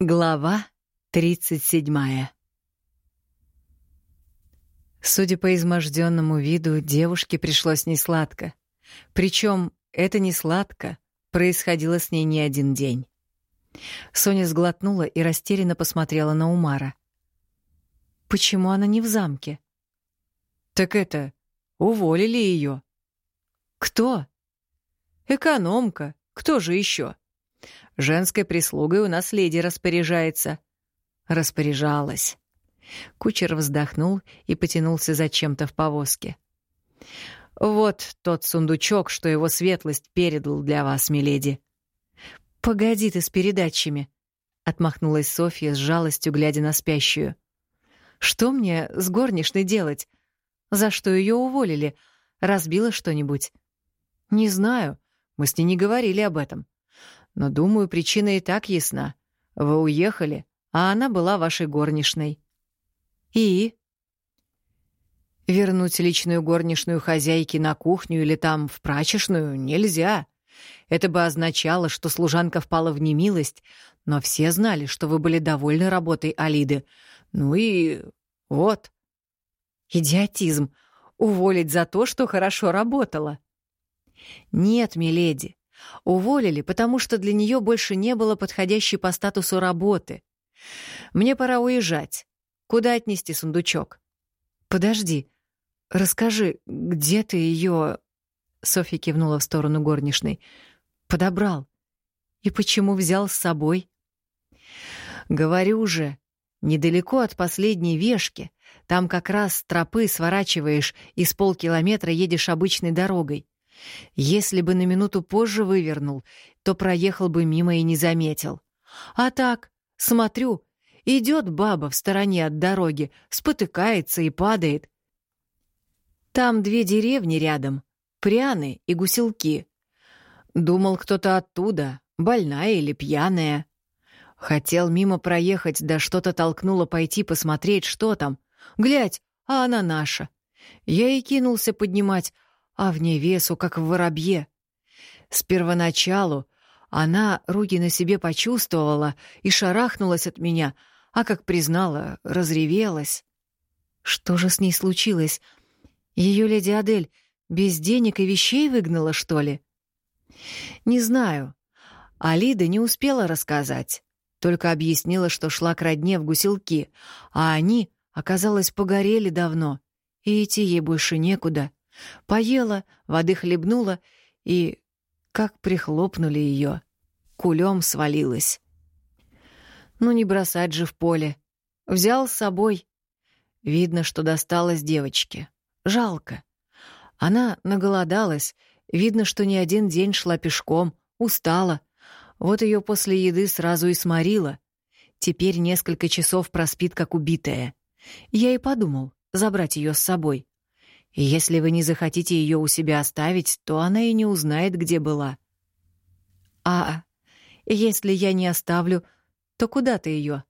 Глава 37 Судя по изможденному виду, девушке пришлось несладко. Причем это несладко происходило с ней не один день. Соня сглотнула и растерянно посмотрела на Умара. «Почему она не в замке?» «Так это, уволили ее. «Кто?» «Экономка. Кто же еще? Женской прислугой у нас леди распоряжается». Распоряжалась. Кучер вздохнул и потянулся за чем-то в повозке. «Вот тот сундучок, что его светлость передал для вас, миледи». «Погоди ты с передачами», — отмахнулась Софья с жалостью, глядя на спящую. «Что мне с горничной делать? За что ее уволили? Разбила что-нибудь?» «Не знаю. Мы с ней не говорили об этом. Но, думаю, причина и так ясна. Вы уехали, а она была вашей горничной». «И?» «Вернуть личную горничную хозяйки на кухню или там в прачечную нельзя. Это бы означало, что служанка впала в немилость, но все знали, что вы были довольны работой Алиды. Ну и вот». «Идиотизм. Уволить за то, что хорошо работала». «Нет, миледи. Уволили, потому что для нее больше не было подходящей по статусу работы. Мне пора уезжать. Куда отнести сундучок? Подожди. Расскажи, где ты ее? Софья кивнула в сторону горничной. Подобрал. И почему взял с собой? Говорю же, недалеко от последней вешки. Там как раз тропы сворачиваешь и с полкилометра едешь обычной дорогой. Если бы на минуту позже вывернул, то проехал бы мимо и не заметил. А так, смотрю, идет баба в стороне от дороги, спотыкается и падает. Там две деревни рядом, Пряны и Гуселки. Думал, кто-то оттуда, больная или пьяная. Хотел мимо проехать, да что-то толкнуло пойти посмотреть, что там. Глядь, а она наша. Я и кинулся поднимать, а в ней весу, как в воробье. С первоначалу она руки на себе почувствовала и шарахнулась от меня, а как признала, разревелась. Что же с ней случилось? Ее леди Адель без денег и вещей выгнала, что ли? Не знаю. Алида не успела рассказать, только объяснила, что шла к родне в гуселки, а они, оказалось, погорели давно, и идти ей больше некуда. Поела, воды хлебнула и, как прихлопнули ее, кулем свалилась. Ну не бросать же в поле. Взял с собой. Видно, что досталось девочке. Жалко. Она наголодалась. Видно, что не один день шла пешком, устала. Вот ее после еды сразу и сморила. Теперь несколько часов проспит, как убитая. Я и подумал забрать ее с собой. И если вы не захотите ее у себя оставить, то она и не узнает, где была. А если я не оставлю, то куда ты ее?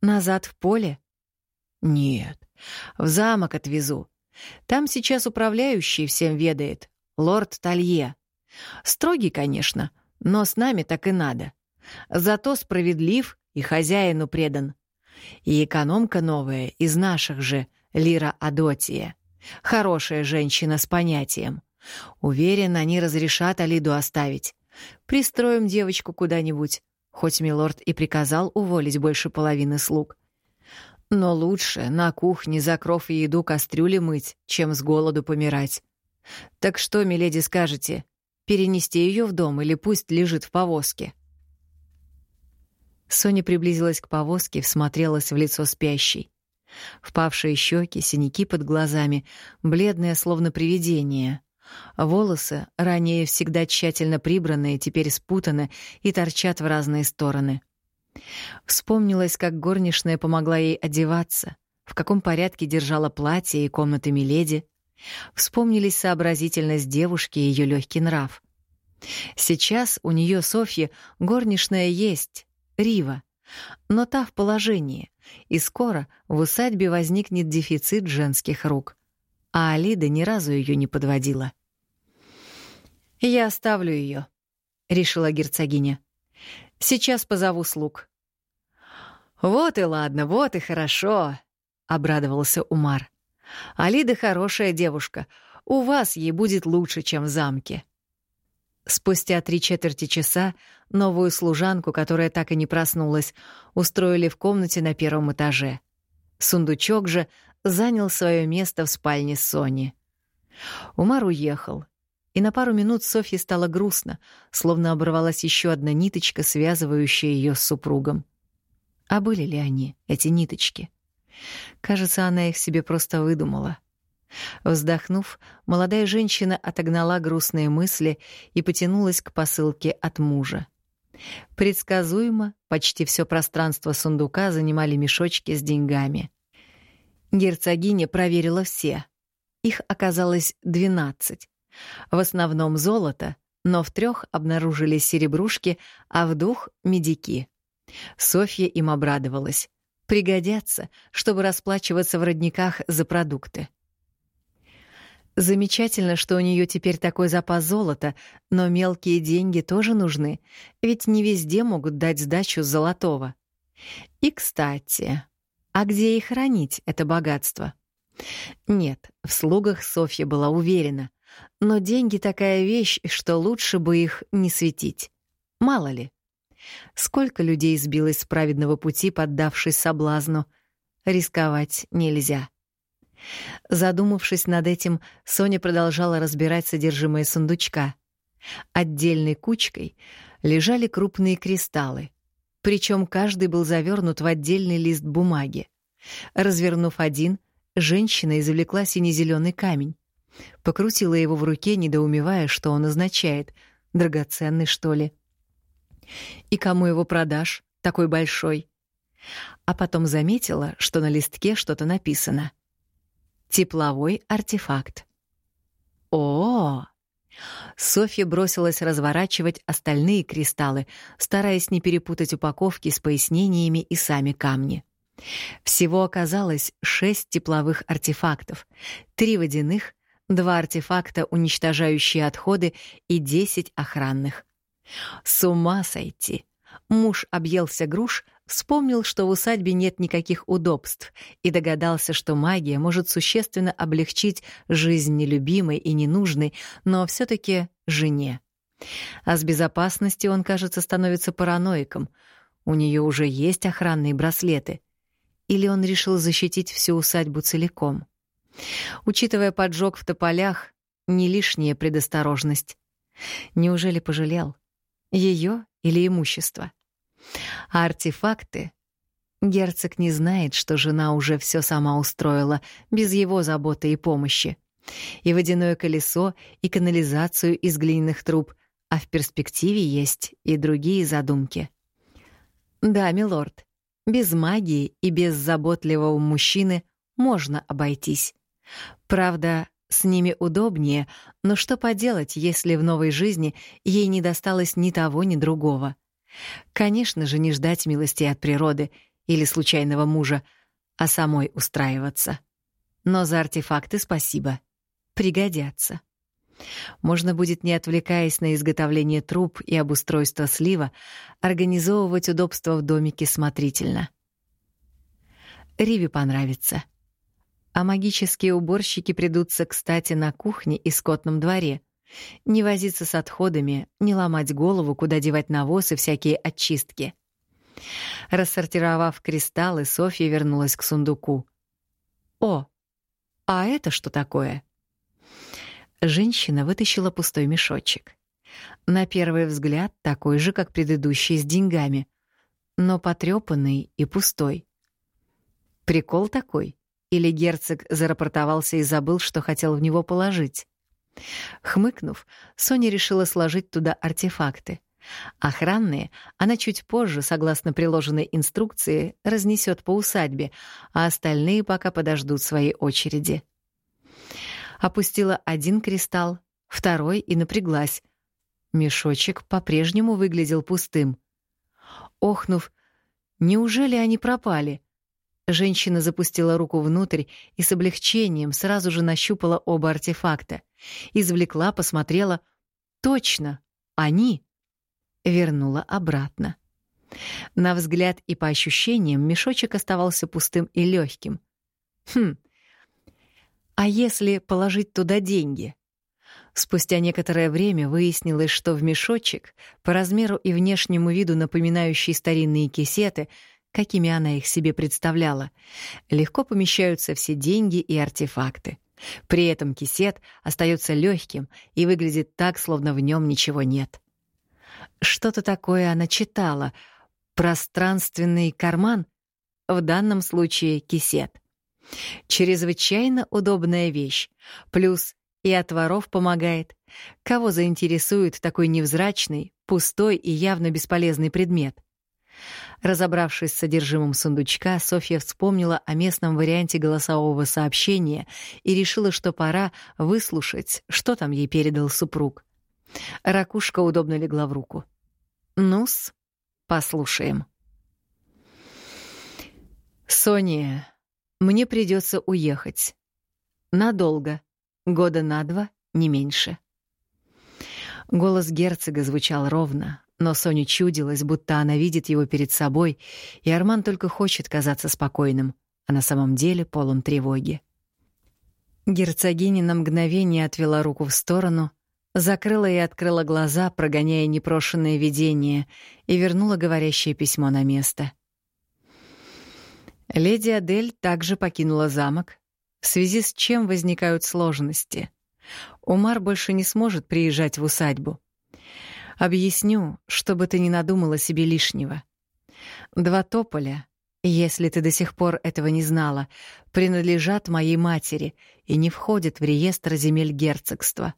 Назад в поле? Нет, в замок отвезу. Там сейчас управляющий всем ведает, лорд Талье. Строгий, конечно, но с нами так и надо. Зато справедлив и хозяину предан. И экономка новая из наших же, Лира Адотия. Хорошая женщина с понятием. Уверен, они разрешат Алиду оставить. Пристроим девочку куда-нибудь, хоть милорд и приказал уволить больше половины слуг. Но лучше на кухне за кров и еду кастрюли мыть, чем с голоду помирать. Так что, миледи, скажете, перенести ее в дом или пусть лежит в повозке?» Соня приблизилась к повозке, всмотрелась в лицо спящей. Впавшие щеки, синяки под глазами, бледное, словно привидение. Волосы, ранее всегда тщательно прибранные, теперь спутаны и торчат в разные стороны. Вспомнилось, как горничная помогла ей одеваться, в каком порядке держала платье и комнаты Миледи. Вспомнились сообразительность девушки и ее легкий нрав. Сейчас у нее Софья горничная есть, Рива, но та в положении, и скоро в усадьбе возникнет дефицит женских рук. А Алида ни разу ее не подводила. «Я оставлю ее», — решила герцогиня. «Сейчас позову слуг». «Вот и ладно, вот и хорошо», — обрадовался Умар. «Алида хорошая девушка. У вас ей будет лучше, чем в замке». Спустя три четверти часа новую служанку, которая так и не проснулась, устроили в комнате на первом этаже. Сундучок же занял свое место в спальне Сони. Умар уехал, и на пару минут Софье стало грустно, словно оборвалась еще одна ниточка, связывающая ее с супругом. А были ли они, эти ниточки? Кажется, она их себе просто выдумала. Вздохнув, молодая женщина отогнала грустные мысли и потянулась к посылке от мужа. Предсказуемо, почти все пространство сундука занимали мешочки с деньгами. Герцогиня проверила все. Их оказалось двенадцать. В основном золото, но в трех обнаружились серебрушки, а в двух — медики. Софья им обрадовалась. Пригодятся, чтобы расплачиваться в родниках за продукты. Замечательно, что у нее теперь такой запас золота, но мелкие деньги тоже нужны, ведь не везде могут дать сдачу золотого. И, кстати, а где и хранить это богатство? Нет, в слугах Софья была уверена. Но деньги такая вещь, что лучше бы их не светить. Мало ли. Сколько людей сбилось с праведного пути, поддавшись соблазну. Рисковать нельзя. Задумавшись над этим, Соня продолжала разбирать содержимое сундучка. Отдельной кучкой лежали крупные кристаллы, причем каждый был завернут в отдельный лист бумаги. Развернув один, женщина извлекла сине-зеленый камень. Покрутила его в руке, недоумевая, что он означает. Драгоценный, что ли? И кому его продашь, такой большой? А потом заметила, что на листке что-то написано. Тепловой артефакт. О! Софья бросилась разворачивать остальные кристаллы, стараясь не перепутать упаковки с пояснениями и сами камни. Всего оказалось шесть тепловых артефактов, три водяных, два артефакта, уничтожающие отходы, и десять охранных. С ума сойти! Муж объелся груш, вспомнил, что в усадьбе нет никаких удобств, и догадался, что магия может существенно облегчить жизнь нелюбимой и ненужной, но все таки жене. А с безопасностью он, кажется, становится параноиком. У нее уже есть охранные браслеты. Или он решил защитить всю усадьбу целиком? Учитывая поджог в тополях, не лишняя предосторожность. Неужели пожалел? Ее или имущество? А артефакты? Герцог не знает, что жена уже все сама устроила, без его заботы и помощи. И водяное колесо, и канализацию из глиняных труб, а в перспективе есть и другие задумки. Да, милорд, без магии и без заботливого мужчины можно обойтись. Правда, с ними удобнее, но что поделать, если в новой жизни ей не досталось ни того, ни другого? Конечно же, не ждать милости от природы или случайного мужа, а самой устраиваться. Но за артефакты спасибо. Пригодятся. Можно будет, не отвлекаясь на изготовление труб и обустройство слива, организовывать удобства в домике смотрительно. Риве понравится — а магические уборщики придутся кстати на кухне и скотном дворе. Не возиться с отходами, не ломать голову, куда девать навоз и всякие очистки. Рассортировав кристаллы, Софья вернулась к сундуку. «О, а это что такое?» Женщина вытащила пустой мешочек. На первый взгляд такой же, как предыдущий с деньгами, но потрёпанный и пустой. Прикол такой. Или герцог зарапортовался и забыл, что хотел в него положить? Хмыкнув, Соня решила сложить туда артефакты. Охранные она чуть позже, согласно приложенной инструкции, разнесет по усадьбе, а остальные пока подождут своей очереди. Опустила один кристалл, второй и напряглась. Мешочек по-прежнему выглядел пустым. Охнув, неужели они пропали? Женщина запустила руку внутрь и с облегчением сразу же нащупала оба артефакта. Извлекла, посмотрела. Точно, они. Вернула обратно. На взгляд и по ощущениям мешочек оставался пустым и легким. Хм. А если положить туда деньги? Спустя некоторое время выяснилось, что в мешочек, по размеру и внешнему виду напоминающий старинные кисеты, какими она их себе представляла, легко помещаются все деньги и артефакты. При этом кисет остается легким и выглядит так, словно в нем ничего нет. Что-то такое она читала. Пространственный карман, в данном случае кисет. Чрезвычайно удобная вещь. Плюс и от воров помогает. Кого заинтересует такой невзрачный, пустой и явно бесполезный предмет? Разобравшись с содержимым сундучка, Софья вспомнила о местном варианте голосового сообщения и решила, что пора выслушать, что там ей передал супруг. Ракушка удобно легла в руку. «Ну-с, послушаем». «Соня, мне придется уехать. Надолго. Года на два, не меньше». Голос герцога звучал ровно, но Соне чудилось, будто она видит его перед собой, и Арман только хочет казаться спокойным, а на самом деле полон тревоги. Герцогиня на мгновение отвела руку в сторону, закрыла и открыла глаза, прогоняя непрошенное видение, и вернула говорящее письмо на место. Леди Адель также покинула замок, в связи с чем возникают сложности. Умар больше не сможет приезжать в усадьбу. Объясню, чтобы ты не надумала себе лишнего. Два тополя, если ты до сих пор этого не знала, принадлежат моей матери и не входят в реестр земель герцогства.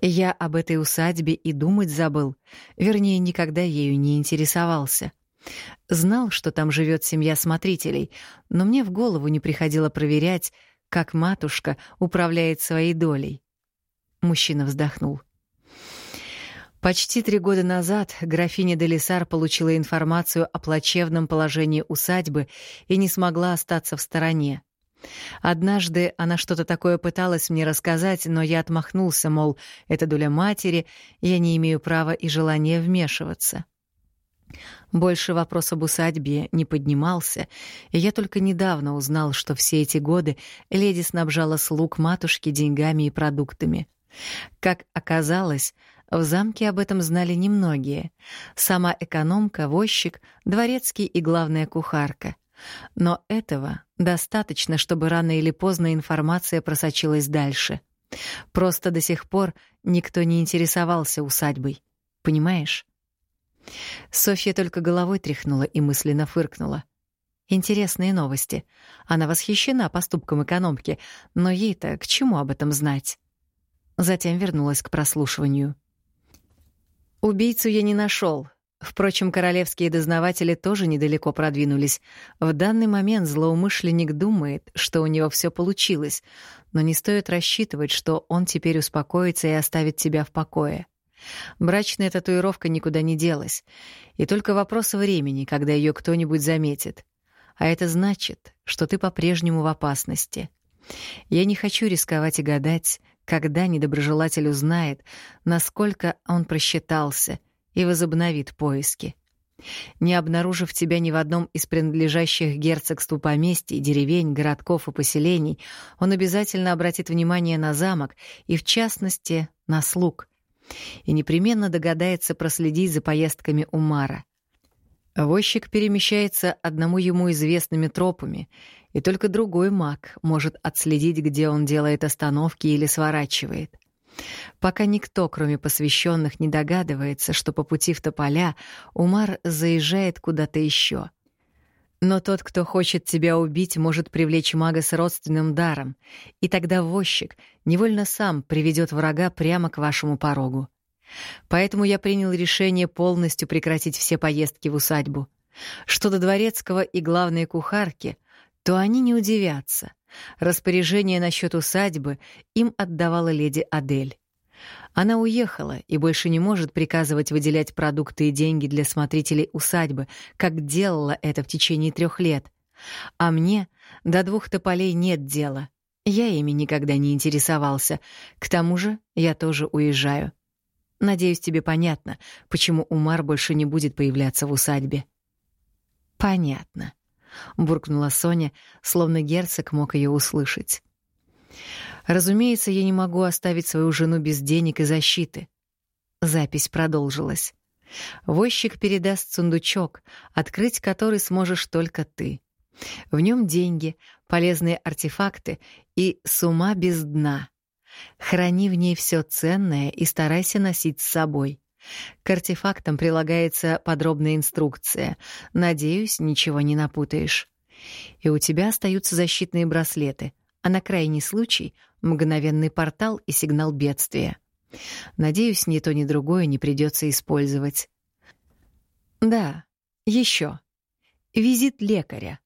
Я об этой усадьбе и думать забыл, вернее, никогда ею не интересовался. Знал, что там живет семья смотрителей, но мне в голову не приходило проверять, как матушка управляет своей долей. Мужчина вздохнул. Почти три года назад графиня Делисар получила информацию о плачевном положении усадьбы и не смогла остаться в стороне. Однажды она что-то такое пыталась мне рассказать, но я отмахнулся, мол, это доля матери, я не имею права и желания вмешиваться. Больше вопрос об усадьбе не поднимался, и я только недавно узнал, что все эти годы леди снабжала слуг матушки деньгами и продуктами. Как оказалось, в замке об этом знали немногие. Сама экономка, возчик, дворецкий и главная кухарка. Но этого достаточно, чтобы рано или поздно информация просочилась дальше. Просто до сих пор никто не интересовался усадьбой. Понимаешь? Софья только головой тряхнула и мысленно фыркнула. Интересные новости. Она восхищена поступком экономки, но ей-то к чему об этом знать? Затем вернулась к прослушиванию. Убийцу я не нашел, Впрочем, королевские дознаватели тоже недалеко продвинулись. В данный момент злоумышленник думает, что у него все получилось, но не стоит рассчитывать, что он теперь успокоится и оставит тебя в покое. Брачная татуировка никуда не делась, и только вопрос времени, когда ее кто-нибудь заметит. А это значит, что ты по-прежнему в опасности. Я не хочу рисковать и гадать, когда недоброжелатель узнает, насколько он просчитался — и возобновит поиски. Не обнаружив тебя ни в одном из принадлежащих герцогству поместий, деревень, городков и поселений, он обязательно обратит внимание на замок и, в частности, на слуг. И непременно догадается проследить за поездками Умара. Возчик перемещается одному ему известными тропами, и только другой маг может отследить, где он делает остановки или сворачивает. Пока никто, кроме посвященных, не догадывается, что по пути в тополя Умар заезжает куда-то еще. Но тот, кто хочет тебя убить, может привлечь мага с родственным даром, и тогда возчик невольно сам приведет врага прямо к вашему порогу. Поэтому я принял решение полностью прекратить все поездки в усадьбу. Что до дворецкого и главной кухарки, то они не удивятся. Распоряжение насчет усадьбы им отдавала леди Адель. Она уехала и больше не может приказывать выделять продукты и деньги для смотрителей усадьбы, как делала это в течение трех лет. А мне до двух тополей нет дела. Я ими никогда не интересовался. К тому же я тоже уезжаю. Надеюсь, тебе понятно, почему Умар больше не будет появляться в усадьбе. Понятно, буркнула Соня, словно герцог мог ее услышать. Разумеется, я не могу оставить свою жену без денег и защиты. Запись продолжилась. Возчик передаст сундучок, открыть который сможешь только ты. В нем деньги, полезные артефакты и с ума без дна. Храни в ней все ценное и старайся носить с собой. К артефактам прилагается подробная инструкция. Надеюсь, ничего не напутаешь. И у тебя остаются защитные браслеты, а на крайний случай — мгновенный портал и сигнал бедствия. Надеюсь, ни то, ни другое не придется использовать. Да, еще. Визит лекаря.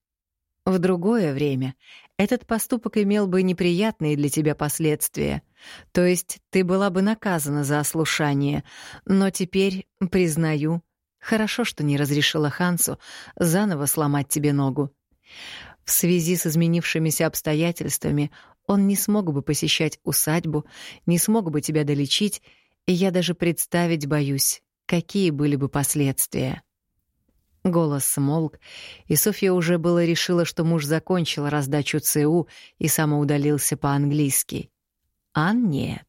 В другое время этот поступок имел бы неприятные для тебя последствия. То есть ты была бы наказана за ослушание. Но теперь, признаю, хорошо, что не разрешила Хансу заново сломать тебе ногу. В связи с изменившимися обстоятельствами он не смог бы посещать усадьбу, не смог бы тебя долечить, и я даже представить боюсь, какие были бы последствия. Голос смолк, и Софья уже было решила, что муж закончил раздачу ЦУ и самоудалился по-английски. А нет.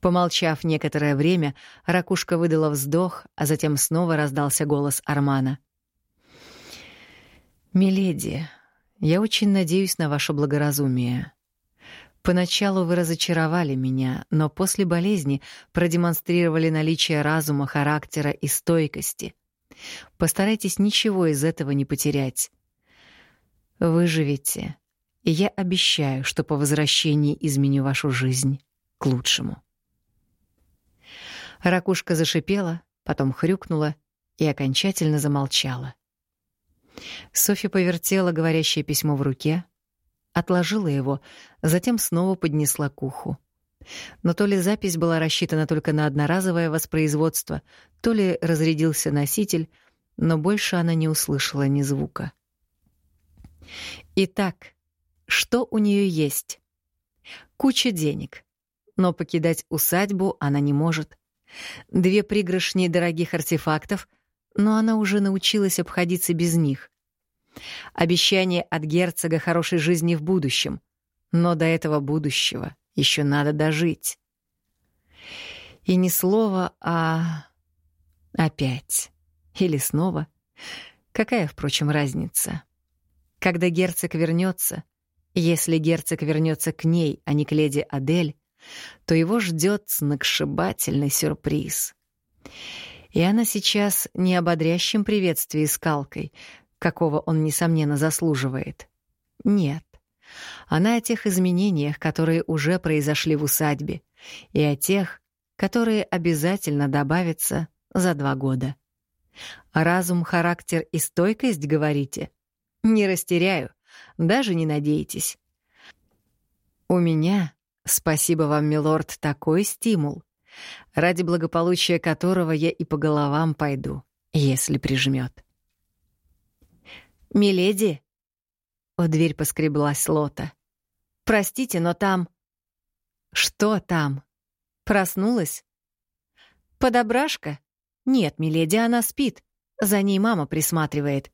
Помолчав некоторое время, ракушка выдала вздох, а затем снова раздался голос Армана. «Миледи, я очень надеюсь на ваше благоразумие. Поначалу вы разочаровали меня, но после болезни продемонстрировали наличие разума, характера и стойкости. Постарайтесь ничего из этого не потерять. Выживете, и я обещаю, что по возвращении изменю вашу жизнь к лучшему. Ракушка зашипела, потом хрюкнула и окончательно замолчала. Софья повертела говорящее письмо в руке, отложила его, затем снова поднесла к уху. Но то ли запись была рассчитана только на одноразовое воспроизводство, то ли разрядился носитель, но больше она не услышала ни звука. Итак, что у нее есть? Куча денег. Но покидать усадьбу она не может. Две пригоршни дорогих артефактов, но она уже научилась обходиться без них. Обещание от герцога хорошей жизни в будущем. Но до этого будущего еще надо дожить. И ни слова, а... Опять. Или снова. Какая, впрочем, разница? Когда герцог вернется, если герцог вернется к ней, а не к леди Адель, то его ждет сногсшибательный сюрприз. И она сейчас не об бодрящем приветствии скалкой, какого он, несомненно, заслуживает. Нет. Она о тех изменениях, которые уже произошли в усадьбе, и о тех, которые обязательно добавятся за два года. Разум, характер и стойкость, говорите? Не растеряю, даже не надейтесь. У меня, спасибо вам, милорд, такой стимул, ради благополучия которого я и по головам пойду, если прижмет. «Миледи?» В дверь поскреблась Лота. «Простите, но там...» «Что там?» «Проснулась?» «Подобрашка?» «Нет, миледи, она спит. За ней мама присматривает.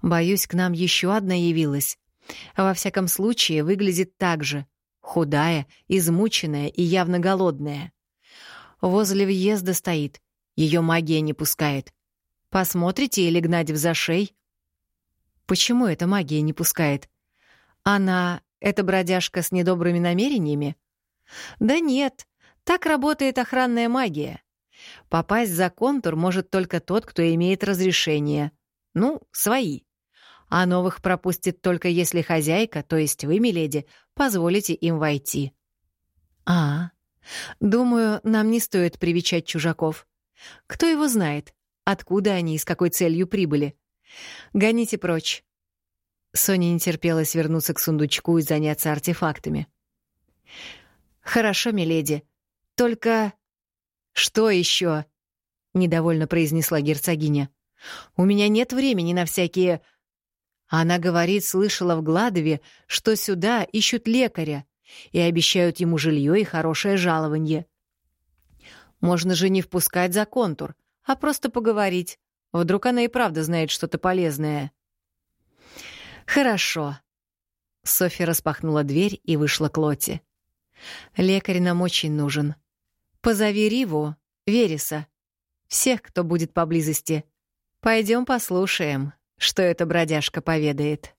Боюсь, к нам еще одна явилась. Во всяком случае, выглядит так же. Худая, измученная и явно голодная. Возле въезда стоит. Ее магия не пускает. Посмотрите или гнать в зашей?» Почему эта магия не пускает? Она — это бродяжка с недобрыми намерениями? Да нет, так работает охранная магия. Попасть за контур может только тот, кто имеет разрешение. Ну, свои. А новых пропустит только если хозяйка, то есть вы, миледи, позволите им войти. А, думаю, нам не стоит привечать чужаков. Кто его знает, откуда они и с какой целью прибыли. Гоните прочь. Соня не терпелась вернуться к сундучку и заняться артефактами. Хорошо, миледи. Только что еще? недовольно произнесла герцогиня. У меня нет времени на всякие Она говорит, слышала в Гладове, что сюда ищут лекаря и обещают ему жилье и хорошее жалование. Можно же не впускать за контур, а просто поговорить. Вдруг она и правда знает что-то полезное. Хорошо. Софья распахнула дверь и вышла к Лоте. Лекарь нам очень нужен. Позови Риву, Вереса, всех, кто будет поблизости. Пойдем послушаем, что эта бродяжка поведает.